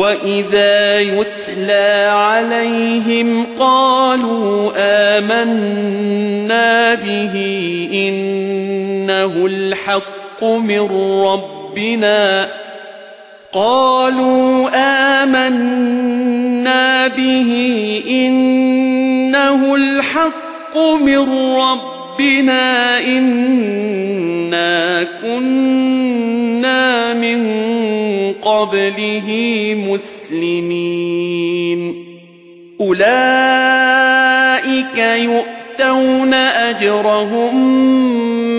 وَإِذَا يُتْلَى عَلَيْهِمْ قَالُوا آمَنَّا بِهِ إِنَّهُ الْحَقُّ مِنْ رَبِّنَا قَالُوا آمَنَّا بِهِ إِنَّهُ الْحَقُّ مِنْ رَبِّنَا إِنَّا كُنَّا مِنْ قَبْلِهِ مُسْلِمِينَ. أُولَئِكَ يُؤْتَوْنَ أَجْرَهُم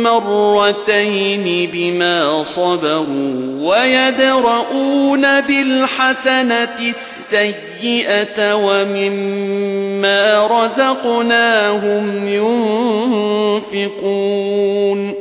مرتين بما صبروا ويدرؤون بالحسنة السيئة ومما رزقناهم ينفقون.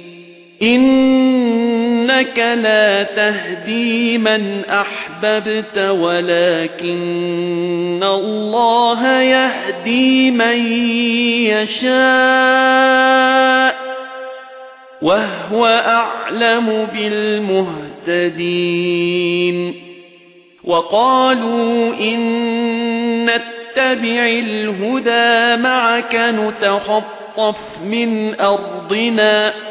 إِنَّكَ لَا تَهْدِي مَنْ أَحْبَبْتَ وَلَكِنَّ اللَّهَ يَهْدِي مَن يَشَاءُ وَهُوَ أَعْلَمُ بِالْمُهْتَدِينَ وَقَالُوا إِن نَّتَّبِعِ الْهُدَى مَعَكَ نُتَخَطَّفْ مِنْ أَرْضِنَا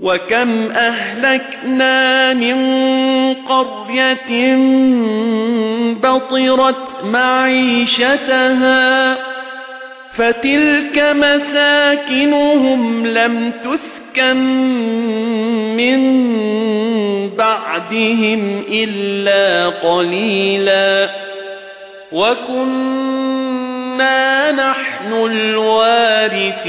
وَكَمْ أَهْلَكْنَا مِنْ قَرْيَةٍ بَطِرَتْ مَعِيشَتَهَا فَتِلْكَ مَسَاكِنُهُمْ لَمْ تُسْكَنْ مِنْ بَعْدِهِمْ إِلَّا قَلِيلًا وَكُنَّا نَحْنُ الْوَارِثِينَ